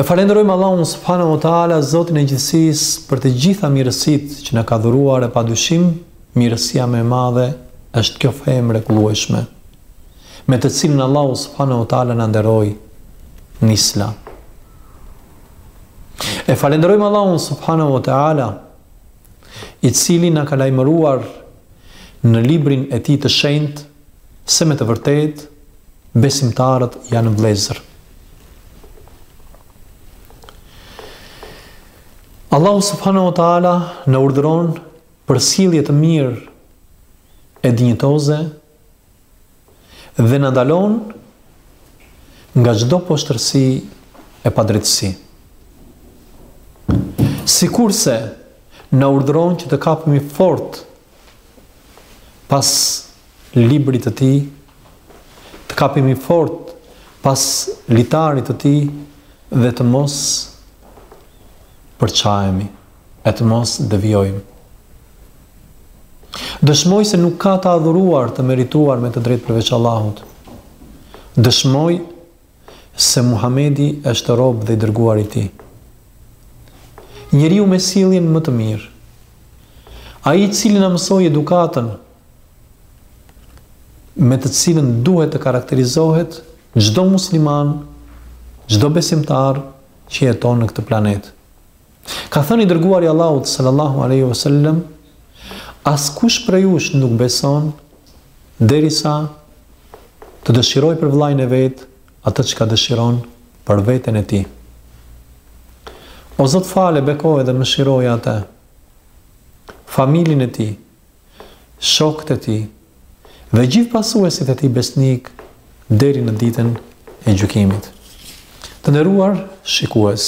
E falenderojmë Allahun subhanahu wa taala, Zotin e gjithësisë, për të gjitha mirësitë që na ka dhuruar e padyshim, mirësia më e madhe është kjo fe e mrekullueshme, me të cilën Allahu subhanahu wa taala na nderoi në Islam. E falenderojmë Allahun subhanahu wa taala i cili na ka lajmëruar në librin e tij të shenjtë se me të vërtetë besimtarët janë vëllezër. Allahu subhanahu wa taala na urdhëron për sjellje të mirë e dinjitoze dhe na ndalon nga çdo poshtërsi e padrejtësi. Sikurse na urdhëron që të kapemi fort pas librit të tij, të kapemi fort pas litarit të tij dhe të mos përçahemi. E të mos devijojmë. Dëshmoj se nuk ka të adhuruar të merituar me të drejtë përveç Allahut. Dëshmoj se Muhamedi është rob dhe i dërguar i Tij. Njeriu me sjelljen më të mirë. Ai i cili na mësoi edukatën me të cilën duhet të karakterizohet çdo musliman, çdo besimtar që jeton në këtë planet. Ka thënë i dërguari i Allahut sallallahu alaihi wasallam, askush prej jush nuk beson derisa të dëshirojë për vëllain e vet atë çka dëshiron për veten e tij. O Zot fale, bekoje dhe mëshiroje atë, familjen e tij, shokët e tij dhe gjithë pasuesit e tij besnikë deri në ditën e gjykimit. Të nderuar shikues,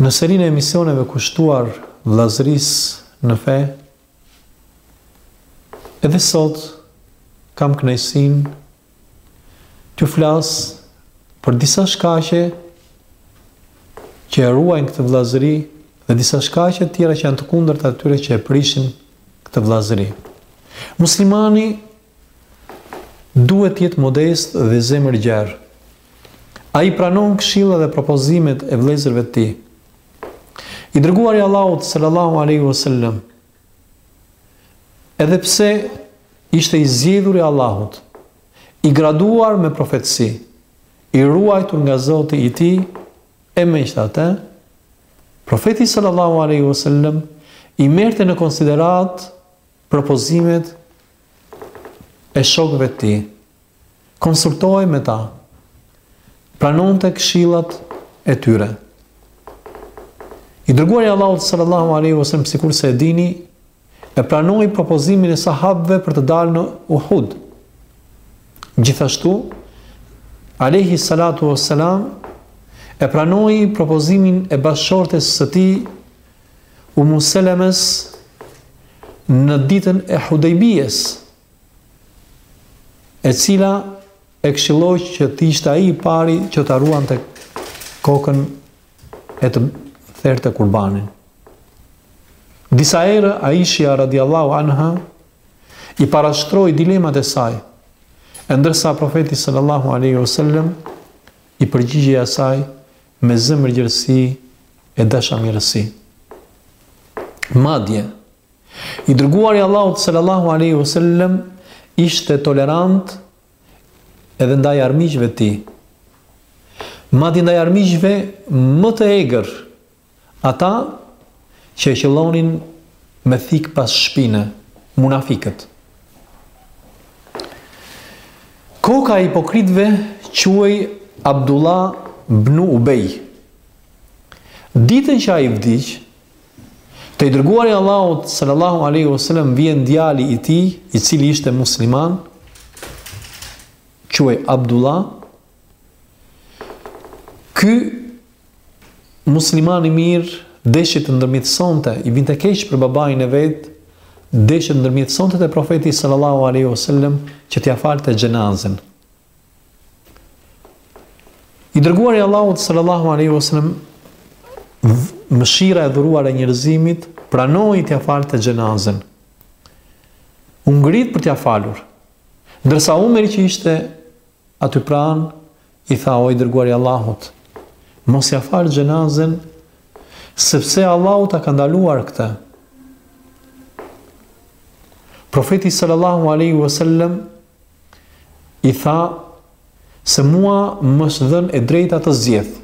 në serinë e emisioneve kushtuar vëllazërisë në fe, edhe sot kam kënaqësinë t'ju flas për disa shkaqe që e ruajnë këtë vëllazëri dhe disa shkaqe të tjera që janë të kundërta të atyre që e prishin këtë vëllazëri. Muslimani duhet të jetë modest dhe zemërgjerë. Ai pranon këshillat dhe propozimet e vëllezërve të tij. I dërguari i Allahut sallallahu alaihi wasallam Edhe pse ishte i zgjedhur i Allahut, i graduar me profetësi, i ruajtur nga Zoti i tij, e megjithatë, Profeti sallallahu alaihi wasallam i merrte në konsideratë propozimet e shokëve të tij. Konsultohej me ta. Pranonte këshillat e tyre. I dërguari i Allahut sallallahu alaihi wasallam sikurse e dini, e pranoi propozimin e sahabëve për të dalë në Uhud. Gjithashtu, Alehi Salatu o Selam e pranoi propozimin e bashkëshortes së tij Umu Selemes në ditën e Hudejbijes, e cila e këshilloi që të ishte ai i pari që ta rruante kokën e të therte kurbanin. Disa herë Aishja radiallahu anha i parashtroi dilemat e saj, e ndërsa profeti sallallahu alaihi wasallam i përgjigjej asaj me zemërgjerësi e dashamirësi. Madje, i dërguari i Allahut sallallahu alaihi wasallam ishte tolerant edhe ndaj armiqve të tij. Madje ndaj armiqve më të egër Ata që e qëllonin me thikë pas shpine, munafikët. Koka e hipokritëve quhej Abdullah bnu Ubej. Ditën që ai vdiq, te i dërguari i Allahut sallallahu alaihi wasallam vjen djali i tij, i cili ishte musliman, quhej Abdullah Ky musliman i mirë deshi të ndërmjetësonte, i vinte keq për babain e vet, deshi të ndërmjetësonte te profeti sallallahu alaihi wasallam që t'ia falte xhenazën. I dërguari i Allahut sallallahu alaihi wasallam mëshira e dhuruar e njerëzimit pranoi t'ia falte xhenazën. U ngrit për t'ia falur. Ndërsa Umeri që ishte Aty pranë i tha, O i Dërguari i Allahut, mos ia fal xhenazën, sepse Allahu ta ka ndaluar këtë. Profeti sallallahu alaihi wasallam i tha se mua më është dhënë e drejta të zgjedh.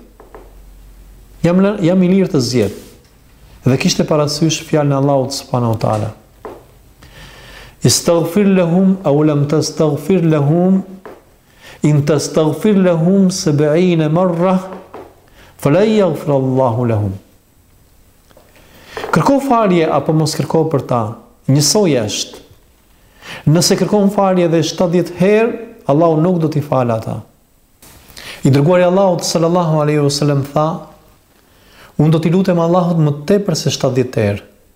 Jam jam i lirë të zgjedh. Dhe kishte parasysh fjalën e Allahut subhanahu wa taala. Istaghfir lahum aw lam tastaghfir lahum in tastaghfir lahum 70 marra fala yaghfir Allahu lahum. Kërko falje apo mos kërko për ta, njësoj është. Nëse kërkon falje edhe 70 herë, Allahu nuk do t'i falë ata. I dërguari i Allahut sallallahu alaihi wasallam tha: Unë do t'i lutem Allahut më tepër se 70 herë.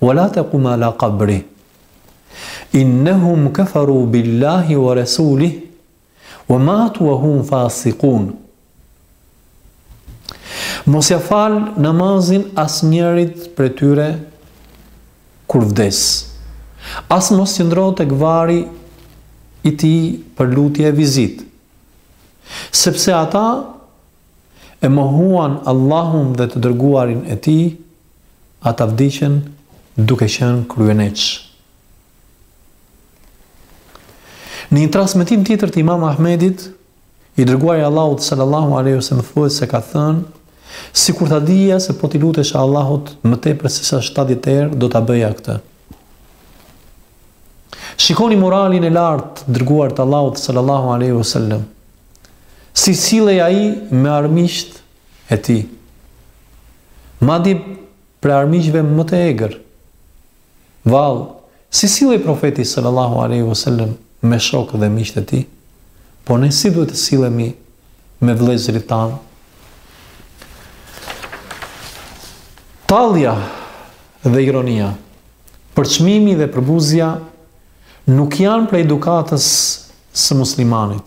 Wa la taqum ala qabrihi innahum kafaru billahi wa rasulih wa matu wa hum fasiqun. Mos ia fal namazin asnjërit prej tyre kur vdes. As mos qëndro tek varri i tij për lutje e vizitë. Sepse ata e mohuan Allahun dhe të dërguarin e tij, Ata vdiqën duke qenë kryeneçë. Në një transmetim tjetër të Imam Ahmedit, i dërguari i Allahut sallallahu alaihi wasallam thuhet se ka thënë, sikur ta dija se po t'i lutesha Allahut më tepër sesa 70 herë, do ta bëja këtë. Shikoni moralin e lartë të dërguarit të Allahut sallallahu alaihi wasallam. Si sillej ai me armiqtë e tij. Madje prej armiqve më të egër. Vallë, si sillej Profeti sallallahu alaihi wasallam me shokët dhe miqtë e tij? Po ne si duhet të sillemi me vëllezërit tanë? Tallja dhe ironia, përçmimi dhe përbuzja nuk janë prej edukatës së muslimanit.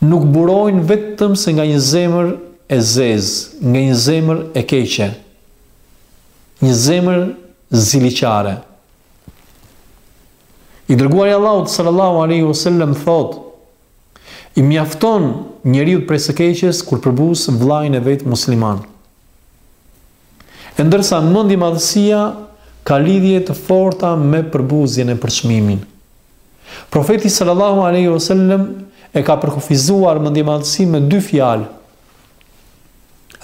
nuk burojnë vetëm se nga një zemër e zezë, nga një zemër e keqe, një zemër ziliqare. I dërguari i Allahut sallallahu alaihi wasallam thotë: I mjafton njeriut prej së keqes kur përbuz vëllain e vet musliman. E ndërsa mendjemadhësia ka lidhje të forta me përbuzjen e përçmimin. Profeti sallallahu alaihi wasallam e ka përkufizuar mendjemadhësinë me dy fjalë.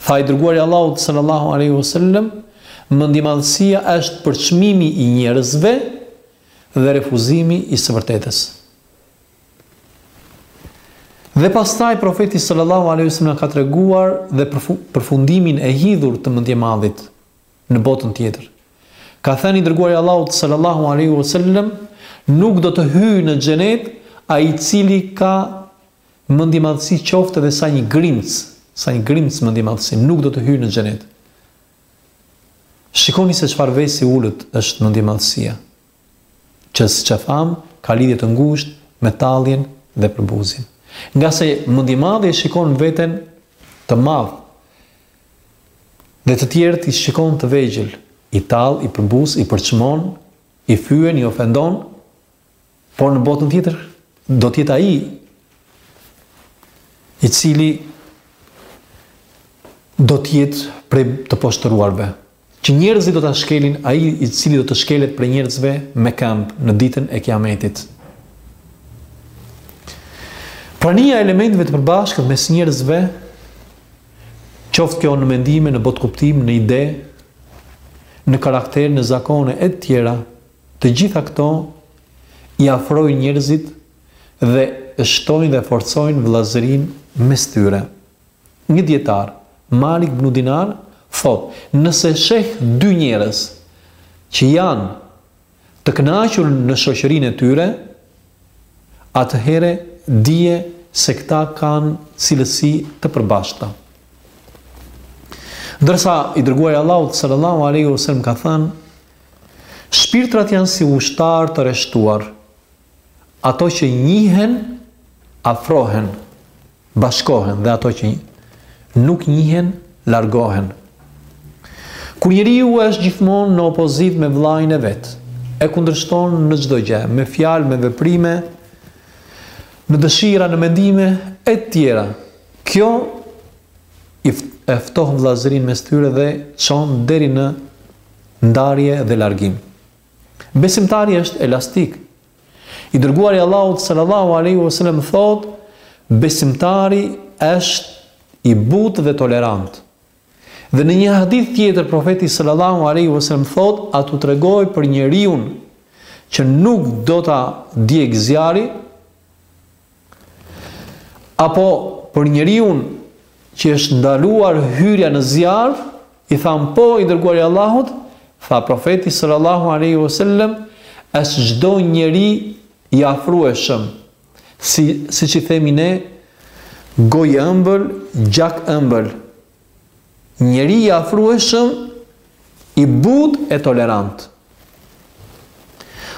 Tha i dërguari i Allahut sallallahu alaihi wasallam, mendjemadhësia është përçmimi i njerëzve dhe refuzimi i së vërtetës. Dhe pastaj profeti sallallahu alaihi wasallam ka treguar dhe përfundimin e hidhur të mendjemadhit në botën tjetër. Ka thënë i dërguari i Allahut sallallahu alaihi wasallam, nuk do të hyjë në xhenet ai i cili ka mendjemadhësi qoftë edhe sa një grimcë, sa një grimcë mendjemadhësi, nuk do të hyjë në xhenet. Shikoni se çfarë vesi i ulët është mendjemadhësia. që siç thamë, ka lidhje të ngushtë me talljen dhe përbuzjen. Ngase mendjemadhi e shikon veten të madh dhe të tjerët i shikon të vegjël, i tall, i përbuz, i përçmon, i fyen, i ofendon, por në botën tjetër do të jetë ai i cili do të jetë prej të poshtëruarve. Që njerëzit do ta shkelin ai i cili do të shkelet prej njerëzve me këmbë në ditën e Kiametit. Prania e elementëve të përbashkët mes njerëzve, qoftë kjo në mendime, në botëkuptim, në ide, në karakter, në zakone e të tjera, të gjitha këto i afrojnë njerëzit dhe shtojnë dhe forcojnë vëllazërinë mes tyre. Një dijetar, Malik ibnu Dinar, thotë, Nëse sheh dy njerëz që janë të kënaqur në shoqërinë e tyre, atëherë dije se këta kanë cilësi të përbashkëta. Ndërsa i dërguari i Allahut sallallahu alaihi wasallam ka thënë, shpirtrat janë si ushtarë të rreshtuar, ato që njihen afrohen. Bashkohen dhe ato që nuk njihen largohen. Kur njeriu është gjithmonë në opozitë me vëllain e vet, e kundërshton në çdo gjë, me fjalë, me veprime, në dëshira, në mendime e të tjera. Kjo e ftoh vëllazërinë mes tyre dhe çon deri në ndarje dhe largim. Besimtari është elastik, I dërguari i Allahut sallallahu alaihi wasallam thotë, besimtari është i butë dhe tolerant. Dhe në një hadith tjetër profeti sallallahu alaihi wasallam thotë, a t'u tregoj për njeriun që nuk do ta djeg zjarri, Apo për njeriun që është ndaluar hyrja në zjarr, i thanë po i dërguari i Allahut, tha profeti sallallahu alaihi wasallam, është çdo njeri i afrueshëm, si siç i themi ne, gojë ëmbël, gjak ëmbël. Njeri i afrueshëm, i butë e tolerant.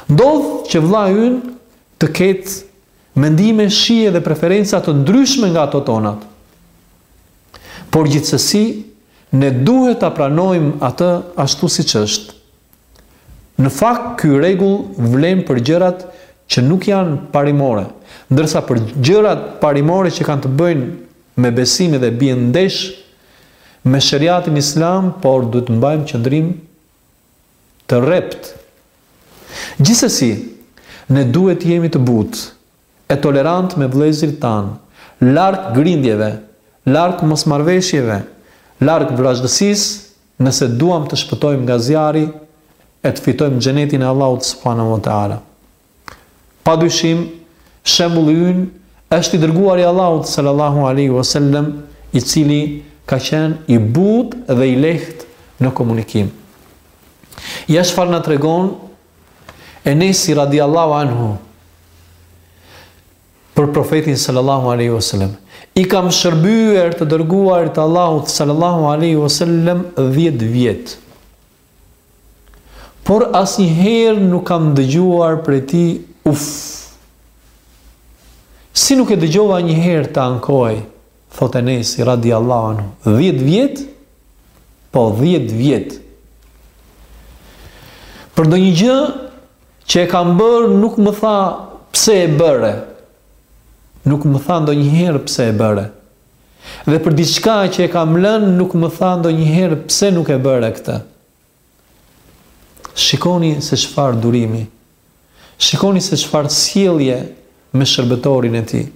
Ndodh që vëllai ynë të ketë mendime, shije dhe preferenca të ndryshme nga ato tonat. Por gjithsesi, ne duhet ta pranojmë atë ashtu siç është. Në fakt, ky rregull vlen për gjërat që nuk janë parimore, ndërsa për gjërat parimore që kanë të bëjnë me besimin dhe bien ndesh me sheriatin islam, por duhet të mbajmë qëndrim Të rreptë. Gjithsesi, ne duhet të jemi të butë e tolerantë me vëllezërit tanë, larg grindjeve, larg mosmarrëveshjeve, larg vrazhdësisë, nëse duam të shpëtojmë nga zjarri e të fitojmë Xhenetin e Allahut subhanehu ve teala. Padyshim, shembulli ynë është i dërguari i Allahut sallallahu alaihi wasallam, i cili ka qenë i butë dhe i lehtë në komunikim. Ja çfarë na tregon Enesi radiallahu anhu për profetin sallallahu alaihi wasallam. I kam shërbyer të dërguarit të Allahut sallallahu alaihi wasallam 10 vjet. Por asnjëherë nuk kam dëgjuar prej tij uff. Si nuk e dëgjova njëherë të ankohej, thotë Enesi radijallahu anhu, dhjetë vjet? Po, dhjetë vjet. Për ndonjë gjë që e kam bërë nuk më tha pse e bëre. Nuk më tha ndonjëherë pse e bëre. Dhe për diçka që e kam lënë nuk më tha ndonjëherë pse nuk e bëre këtë. Shikoni se çfarë durimi. Shikoni se çfarë sjellje me shërbëtorin e tij.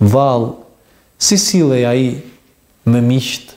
Vallë, si sillej ai me miqtë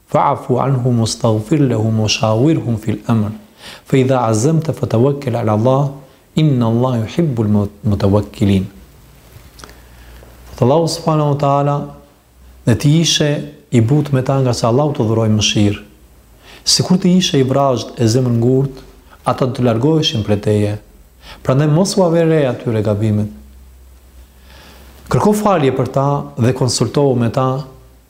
Fa'fu anhum wastaghfir lahum washawirhum fil amr fa idha azamta fatawakkal ala Allah inna Allah yuhibbul mutawakkilin. Thot Allahu subhanahu wa taala dhe ti ishe i butë me ta nga se Allahu të dhuroi mëshirë. Sikur të ishe i vrazhdë e zemërngurtë, ata do të largoheshin prej teje. Prandaj mos ua vër re atyre gabimet. Kërko falje për ta dhe konsultohu me ta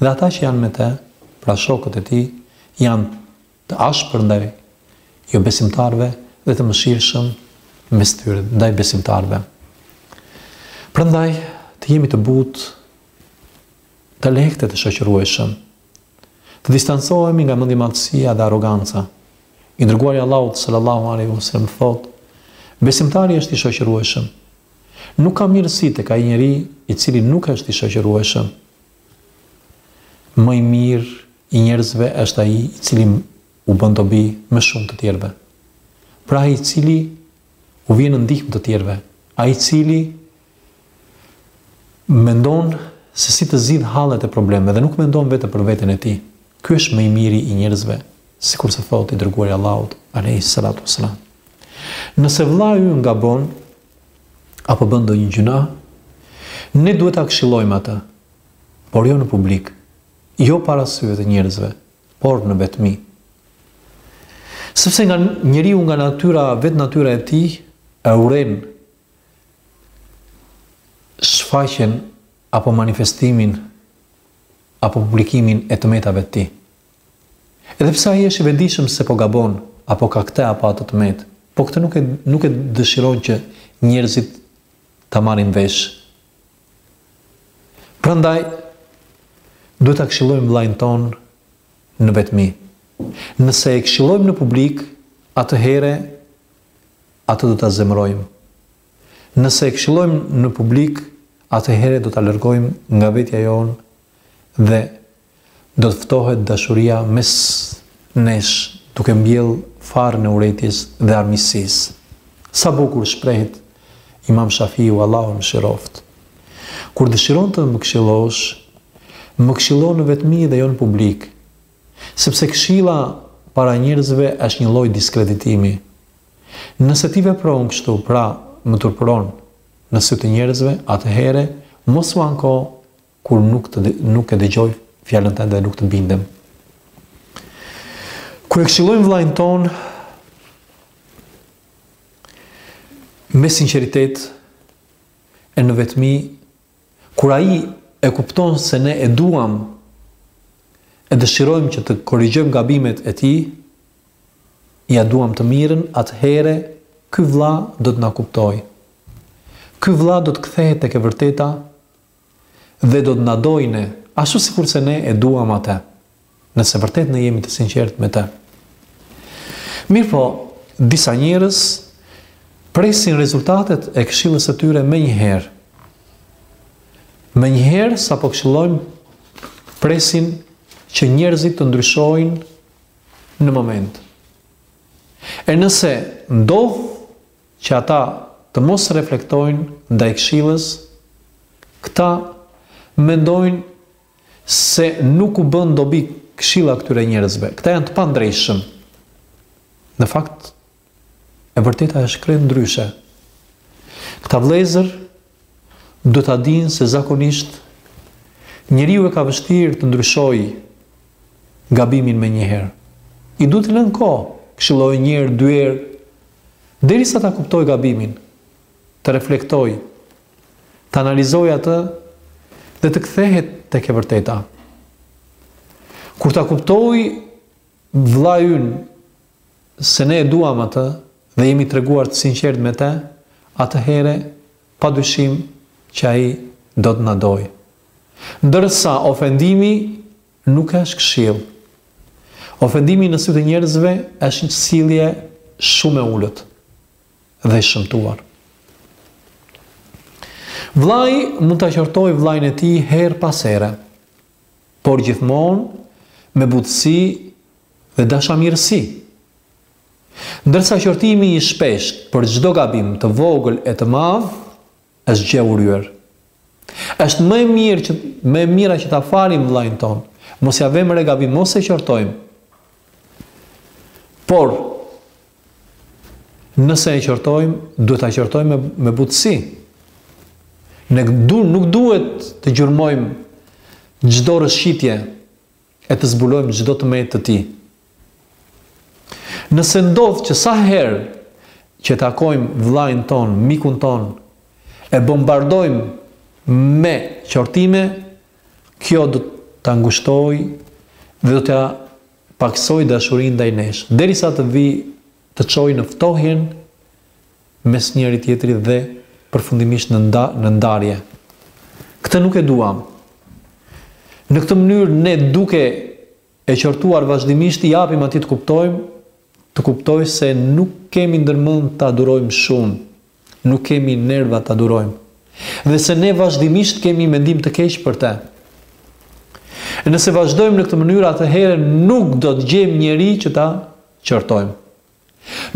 dhe ata që janë me të, pra shokët e tij, janë të ashpër ndaj jobesimtarëve dhe të mëshirshëm mes tyre, ndaj besimtarëve. Prandaj, të jemi të butë, të lehtë e të shoqërueshëm. Të distancohemi nga mendjemadhësia dhe arroganca. I dërguari Allahut sallallahu alaihi wasallam thotë: Besimtari është i shoqërueshëm, Nuk ka mirësi tek ai njeri i cili nuk është i shoqërueshëm. Më i mirë i njerëzve është ai i cili u bën dobi më shumë të tjerëve. Pra ai i cili u vjen në ndihmë të tjerëve, ai i cili mendon se si të zgjidh hallet e problemet dhe nuk mendon vetëm për veten e tij. Ky është më i miri i njerëzve, sikurse thotë i dërguari i Allahut, alaihi salatu wassalam. Nëse vëllai ynë gabon apo bën ndonjë gjynah, ne duhet ta këshillojmë atë, por jo në publik, jo para syve të njerëzve, por në vetmi. Sepse nga njeriu nga natyra, vetë natyra e tij e urren shfaqjen apo manifestimin apo publikimin e të metave të tij. Edhe pse ai është i vetëdijshëm se po gabon, apo ka këtë apo atë të metë, po këtë nuk e nuk e dëshiron që njerëzit ta marrin vesh. Prandaj duhet ta këshillojmë vëllain tonë në vetmi. Nëse e këshillojmë në publik, atëherë atë do ta zemërojmë. Nëse e këshillojmë në publik, atëherë do ta largojmë nga vetja jonë dhe do të ftohet dashuria mes nesh duke mbjellë farën e urrejtjes dhe armiqësisë. Sa bukur shprehet Imam Shafiu Allahu e mëshiroftë. Kur dëshiron të më këshillosh, më këshillo në vetmi dhe jo në publik. Sepse këshilla para njerëzve është një lloj diskreditimi. Nëse ti vepron kështu, pra më turpëron në sy të njerëzve, atëherë mos u anko kur nuk të nuk e dëgjoj fjalën tënde dhe nuk të bindem. Kur e këshillojmë vllain ton me sinqeritet e në vetmi, kur ai e kupton se ne e duam e dëshirojmë që të korrigjojmë gabimet e tij, ia duam të mirën, atëherë ky vëlla do të na kuptojë. Ky vëlla do të kthehet tek e vërteta Dhe do të na dojë ne, ashtu sikurse ne e duam atë, nëse vërtet ne jemi të sinqertë me të. Mirëpo, disa njerëz presin rezultatet e këshillës së tyre menjëherë. Menjëherë sapo këshillojmë, presin që njerëzit të ndryshojnë në moment. E nëse ndodh që ata të mos reflektojnë ndaj këshillës, këta mendojnë se nuk u bën dobi këshilla këtyre njerëzve, këta janë të pandreqshëm. Në fakt, e vërteta është krejt ndryshe. Këta vëllezër duhet ta dinë se zakonisht njeriu e ka vështirë të ndryshojë gabimin menjëherë. I duhet të lënë kohë, këshilloje një herë, dy herë, derisa ta kuptojë gabimin, të reflektojë, të analizojë atë dhe të kthehet tek e vërteta. Kur ta kuptojë vëllai ynë se ne e duam atë dhe jemi treguar të sinqertë me të, atëherë padyshim që ai do të na dojë. Ndërsa ofendimi nuk është këshillë. Ofendimi në sytë e njerëzve është një sjellje shumë e ulët dhe e shëmtuar. Vllai mund ta qortojë vllain e tij herë pas here, por gjithmonë me butësi dhe dashamirësi. Ndërsa qortimi i shpeshtë për çdo gabim të vogël e të madh është gjë e urryer. Është më e mirë që më e mira që ta falim vëllain tonë, mos ia vëmë re gabimin, mos e qortojmë. Por nëse e qortojmë, duhet ta qortojmë me, me butësi. Ne du, nuk duhet të gjurmojmë çdo rëshqitje e të zbulojmë çdo të metë të tij. Nëse ndodh që sa herë që e takojmë vllain tonë, mikun tonë, e bombardojmë me qortime, kjo do ta ngushtojë dhe do ta pakësojë dashurinë ndaj nesh. Derisa të vi të çojë në ftohjen mes njëri-tjetrit dhe përfundimisht në nda, në ndarje. Këtë nuk e duam. Në këtë mënyrë ne duke e qortuar vazhdimisht i japim atij të kuptojmë, të kuptojë se nuk kemi ndërmend ta durojmë shumë. Nuk kemi nerva ta durojmë. Dhe se ne vazhdimisht kemi mendim të keq për të. E nëse vazhdojmë në këtë mënyrë, atëherë nuk do të gjejmë njeri që ta qortojmë.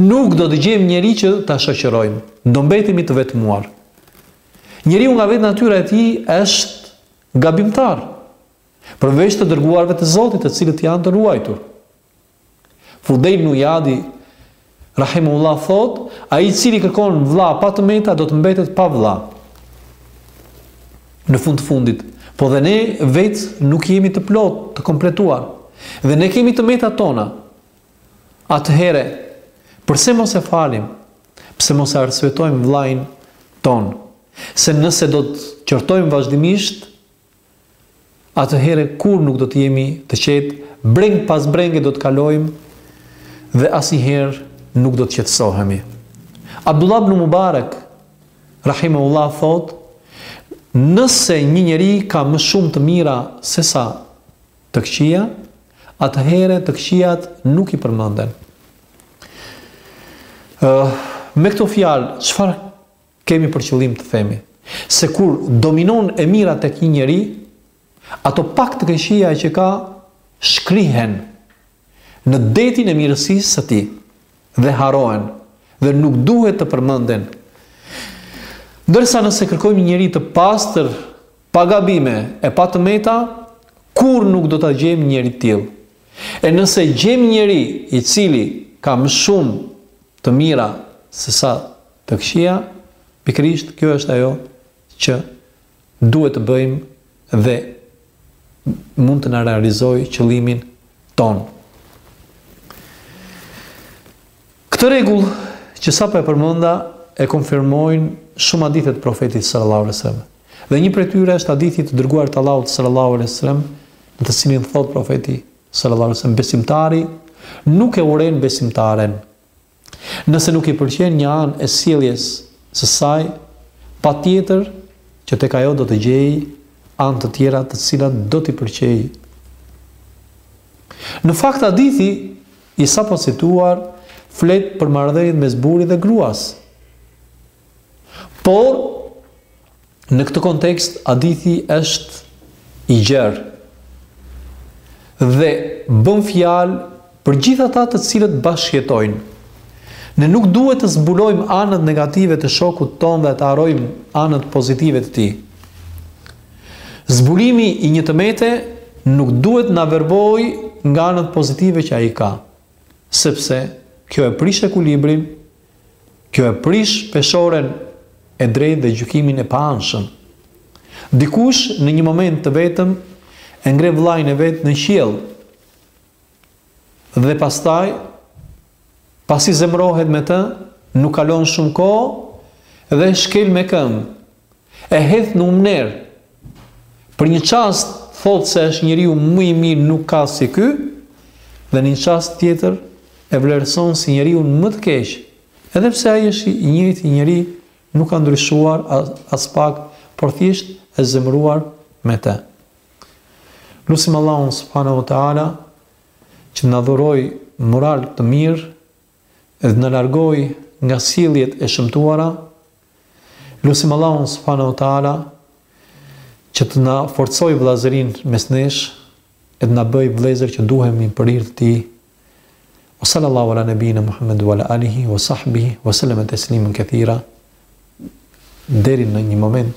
Nuk do të gjejmë njeri që ta shoqërojmë. Do mbetemi të vetmuar. Njeriu nga vetë natyra e tij është gabimtar. Përveç të dërguarve të Zotit, të cilët janë të ruajtur. Fudejl ibn Ijadi, rahimahullah, thotë, ai i cili kërkon vla pa të meta, do të mbetet pa vla. Në fund të fundit, po dhe ne vetë nuk jemi të plotë, të kompletuar, dhe ne kemi të meta tona. Atëhere, përse mos e falim, pse mos e arsyetojmë vllain tonë, se nëse do të qortojmë vazhdimisht, atëherë kurrë nuk do të jemi të qetë, brengë pas brenge do të kalojmë dhe asnjëherë nuk do të qetësohemi. Abdullah ibn Mubarak rahimahullah thotë, nëse një njeri ka më shumë të mira se sa të këqija, atëherë të këqijat nuk i përmenden. Ëh, me këto fjalë, çfarë Kemi për qëllim të themi, se kur dominon e mira tek një njeri, ato pak të këqija që ka shkrihen në detin e mirësisë së tij dhe harrohen dhe nuk duhet të përmenden. Ndërsa nëse kërkojmë një njeri të pastër, pa gabime e pa të meta, kurrë nuk do ta gjejmë njeri të tillë. E nëse gjejmë njeri i cili ka më shumë të mira se sa Të këqija, pikërisht kjo është ajo që duhet të bëjmë dhe mund të na realizojë qëllimin tonë. Këtë rregull që sapo e përmenda e konfirmojnë shumë hadithe të profetit sallallahu alajhi wasallam. Dhe një prej tyre është hadithi i të dërguarit të Allahut sallallahu alajhi wasallam, në të cilin thotë profeti sallallahu alajhi wasallam besimtari nuk e urren besimtaren. Nëse nuk i pëlqen një anë e sjelljes së saj, patjetër që tek ajo do të gjejë anë të tjera të cilat do t'i pëlqejë. Në fakt hadithi i sapocituar flet për marrëdhëniet mes burrit dhe gruas. Por, në këtë kontekst, hadithi është i gjerë dhe bën fjalë për gjithë ata të cilët bashkëjetojnë. Ne nuk duhet të zbulojmë anët negative të shokut tonë dhe të harrojmë anët pozitive të tij. Zbulimi i një të mete nuk duhet na verbojë nga anët pozitive që ai ka, sepse kjo e prish ekuilibrin Kjo e prish peshoren e drejtë dhe gjykimin e paanshëm. Dikush në një moment të vetëm e ngre vëllanë e vet në qiell dhe pastaj pasi zemërohet me të, nuk kalon shumë kohë dhe shkel me këmbë E hedh në humnerë. Për një çast thotë se është njeriu më i mirë nuk ka si ky, dhe në një çast tjetër e vlerëson si njeriun më të keq. Edhe pse ai është i njëjti njeri, nuk ka ndryshuar aspak, por thjesht e zemëruar me të. Lusim Allahun subhanahu wa taala që të na dhurojë moral të mirë dhe na largojë nga sjelljet e shëmtuara, Lusim Allahun subhanahu wa taala që të na forcojë vëllazërinë mes nesh e të na bëjë vëllezër që duhemi për hir të tij. Wa sallallahu ala nabina Muhammed wa ala alihi wa sahbihi wa sallam tasliman kathira. Deri në një moment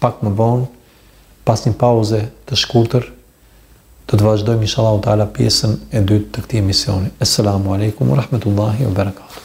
pak më vonë pas një pauze të shkurtër do të vazhdojmë inshallah taala pjesën e dytë të këtij emisioni. Assalamu alaikum wa rahmatullahi wa barakatuh.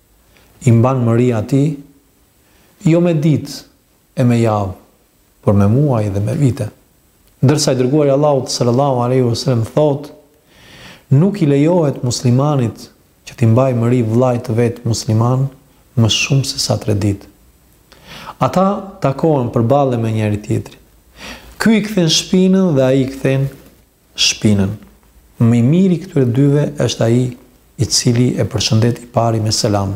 i mban mëri atij, jo me ditë e me javë, por me muaj dhe me vite. Ndërsa i Dërguari i Allahut sallallahu alejhi ve sellem thotë, Nuk i lejohet muslimanit që t'i mbajë mëri vëllait të vet musliman më shumë se sa tre ditë. Ata takohen përballë me njëri-tjetrin. Ky i kthen shpinën dhe ai i kthen shpinën. Më i miri i këtyre dyve është ai i cili e përshëndet i pari me selam.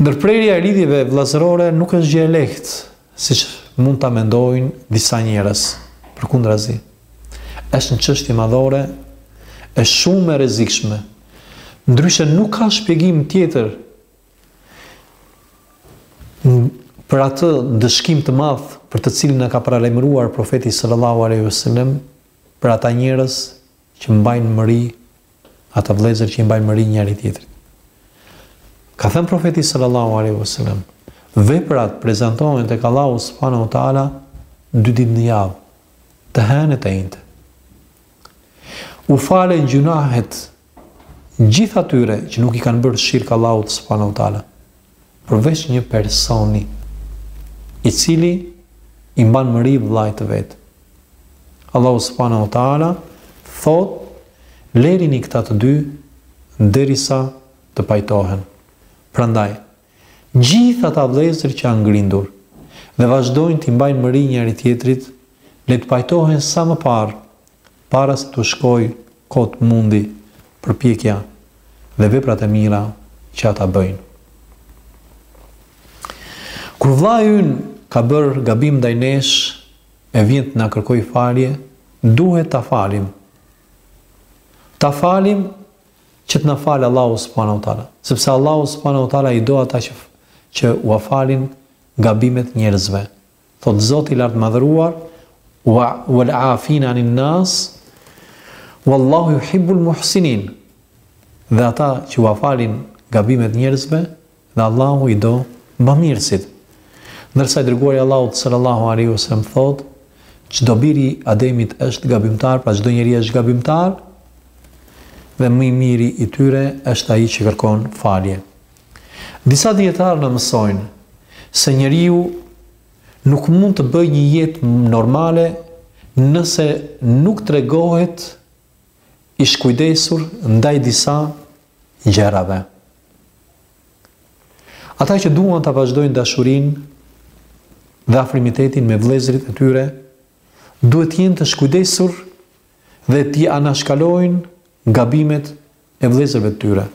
Ndërprerja e lidhjeve vëllazërore nuk është gjë e lehtë, siç mund ta mendojnë disa njerëz. Përkundrazi, është një çështje madhore e shumë e rrezikshme. Ndryshe nuk ka shpjegim tjetër për atë ndëshkim të madh për të cilin na ka paralajmëruar profeti sallallahu alaihi wasallam për ata njerëz që mbajnë mëri ata vëllezër që i mbajnë mëri njëri tjetrit. Ka thënë profeti sallallahu alaihi wasallam, veprat prezantohen tek Allahu subhanahu wa taala dy ditë në javë, të hënë e të enjte. U falen gjynahet Gjithë atyre që nuk i kanë bërë shirk Allahut subhanahu wa taala, përveç një personi, i cili i mban mëri vëllait të vet. Allahu subhanahu wa taala thotë, lerini këta të dy derisa të pajtohen. Prandaj, Gjithë ata vëllezër që janë grindur dhe vazhdojnë t'i mbajnë mëri njëri-tjetrit, le të pajtohen sa më parë, para se t'u shkojë kot mundi, përpjekja dhe veprat e mira që ata bëjnë. Kur vëllai ynë ka bërë gabim ndaj nesh e vjen të na kërkojë falje, duhet ta falim. Ta falim që të na falë Allahu subhanahu wa taala, sepse Allahu subhanahu wa taala i do ata që që ua falin gabimet njerëzve. Thot Zoti i Lartmadhëruar, "Wa wal afina anin nas, wallahu yuhibbul muhsinin." Dhe ata që ua falin gabimet njerëzve, Dhe Allahu i do bamirësit. Ndërsa i dërguari i Allahut sallallahu alaihi wasallam thotë, çdo bir i Ademit është gabimtar, pra çdo njeri është gabimtar, dhe më i miri i tyre është ai që kërkon falje. Disa dijetarë na mësojnë se njeriu nuk mund të bëjë një jetë normale nëse nuk tregohet i shkujdesur ndaj disa gjërave. Ata që duan ta vazhdojnë dashurinë dhe afrimitetin me vëllezërit e tyre, duhet të jenë të shkujdesur dhe t'i anashkalojnë gabimet e vëllezërve të tyre.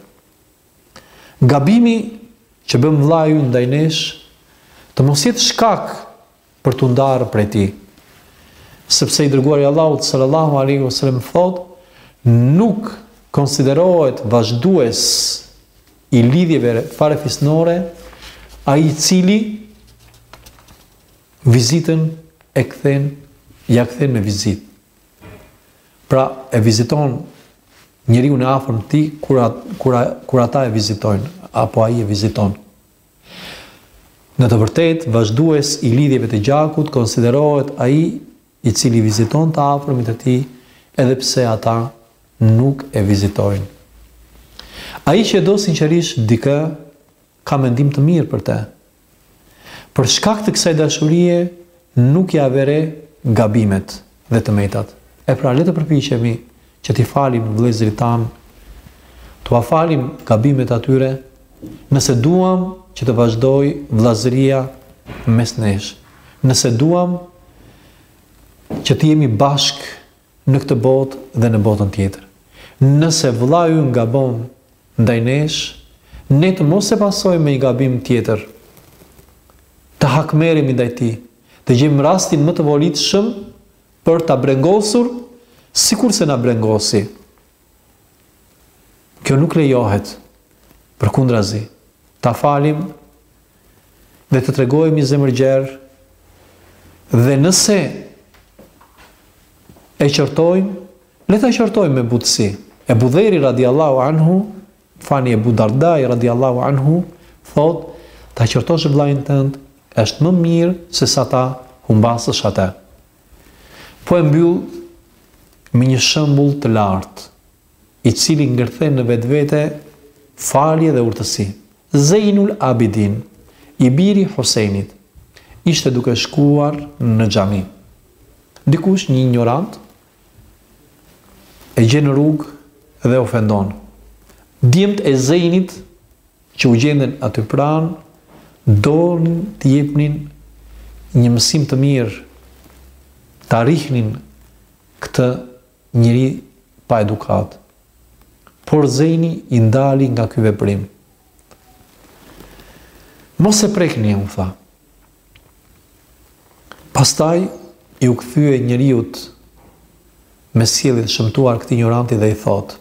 Gabimi që bën vëllai ndaj nesh, të mos jetë shkak për t'u ndarë prej tij. Sepse i dërguari i Allahut sallallahu alaihi wasallam thotë, nuk konsiderohet vazhdues i lidhjeve farefisnore ai i cili vizitën e kthen ja kthen me vizitë. Pra e viziton njeriun e afërm të tij kur kur kur ata e vizitojnë apo ai e viziton. Në të vërtetë, vazhdues i lidhjeve të gjakut konsiderohet ai i cili viziton të afërmit e tij edhe pse ata nuk e vizitojnë. Ai që e do sinqerisht dikë ka mendim të mirë për të. Për shkak të kësaj dashurie nuk ia vë re gabimet dhe të metat. E pra le të përpiqemi që t'i falim vëllezërit tanë, t'ua falim gabimet atyre, nëse duam që të vazhdojë vëllazëria mes nesh, nëse duam që të jemi bashkë në këtë botë dhe në botën tjetër. Nëse vëllai ynë gabon ndaj nesh, ne të mos e pasojmë me një gabim tjetër. Të hakmerremi ndaj tij, të gjejmë rastin më të volitshëm Për ta brengosur sikurse na brengosi. Kjo nuk lejohet. Përkundrazi, ta falim dhe të tregojemi zemërgjerë dhe nëse e qortojmë, le ta qortojmë me butësi. Ebu Dherri radiallahu anhu falni Ebu Dardai, radijallahu anhu, thotë, Ta qortosh vëllain tënd është më mirë se sa ta humbasësh atë. Po e mbyll me një shembull të lartë, i cili ngërthen në vetvete falje dhe urtësi. Zejnul Abidin, i biri i Husejnit, ishte duke shkuar në xhami. Dikush një injorant e gjen në rrugë dhe ofendon. Djemt e Zejnit që u gjenden aty pranë donin të jepnin një mësim të mirë ta rrihnin këtë njeri pa edukatë. Por Zejni i ndali nga ky veprim. Mos e prekni, u tha. Pastaj iu kthye njeriut me sjellje të shëmtuar këtij ignoranti dhe i thotë: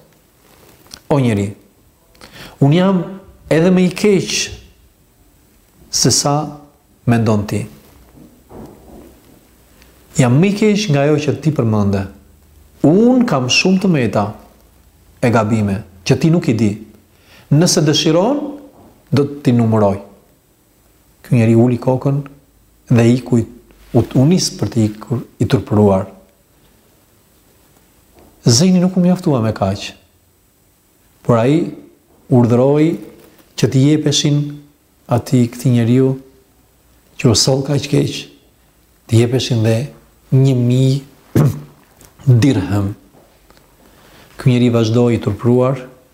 O njeri, unë jam edhe më i keq se sa mendon ti. Jam më i keq nga ajo që ti përmende. Unë kam shumë të meta e gabime që ti nuk i di. Nëse dëshiron, do të t'i numëroj. Ky njeri uli kokën dhe iku u nis për të ikur i turpëruar. Zejni nuk u mjaftua me kaq. Por ai urdhëroi që t'i jepeshin atij këtij njeriu që u soll kaq keq, t'i jepeshin dhe 1000 dirhem. Ky njeri vazhdoi i turpëruar,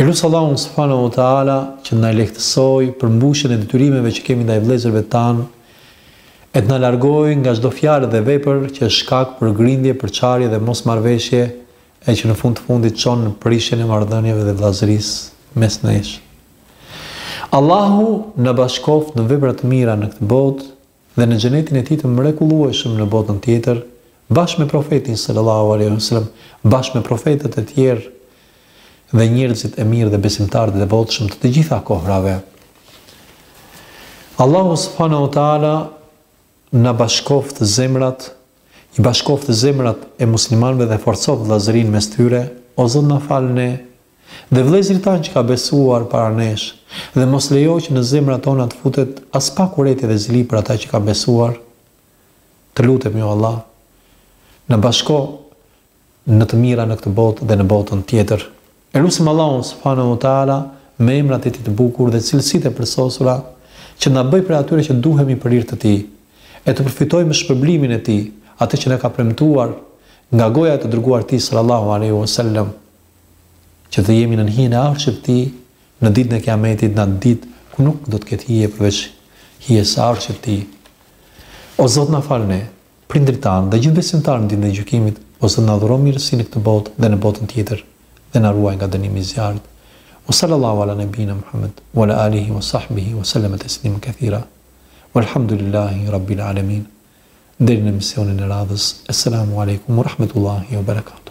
E lus Allahun subhanahu wa taala që të na e lehtësojë përmbushjen e detyrimeve që kemi ndaj vëllezërve tanë e të na largojë nga çdo fjalë dhe vepër që është shkak për grindje, përçarje dhe mosmarrëveshje e që në fund të fundit çon në prishjen e marrëdhënieve dhe vëllazërisë mes nesh. Allahu na bashkoftë në vepra të mira në këtë botë dhe në Xhenetin e Tij të mrekullueshëm në botën tjetër, bashkë me Profetin sallallahu alejhi ve selem, bashkë me profetët e tjerë dhe njerëzit e mirë dhe besimtarët e devotshëm të të gjitha kohërave. Allahu subhanahu wa taala na bashkoftë zemrat, i bashkoftë zemrat e muslimanëve dhe forcoftë vëllazërinë mes tyre. O Zot na fal ne Dhe vëllezërit tanë që ka besuar para nesh, dhe mos lejo që në zemrat tona të futet aspak urrejtje dhe zili për ata që ka besuar, të lutemi o Allah, na bashko në të mira në këtë botë dhe në botën tjetër. E lusim Allahun subhanehu ve teala me emrat e Tij të bukur dhe cilësitë e përsosura që të na bëjë prej atyre që duhemi për hir të Tij, e të përfitojmë shpërblimin e Tij, atë që na ka premtuar nga goja e të Dërguarit të Tij sallallahu alejhi wasallam. që të jemi nën hijen e Arshit të Tij në Ditën e Kiametit, në atë ditë ku nuk do të ketë hije përveç hijes së Arshit të Tij. O Zot na fal ne, prindërit tanë dhe gjithë besimtarët në Ditën e Gjykimit, o Zot na dhuro mirësi në këtë botë dhe në botën tjetër dhe na ruaj nga dënimi i zjarrit. Wa Sallallahu ala Nebina Muhammed, wa ala Alihi wa Sahbihi wa Seleme Teslimen Kethira. Welhamdulillahi Rabbil Alemin. Deri në emisionin e radhës, Esselamu Alejkum wa Rahmetullahi wa Barakatuhu.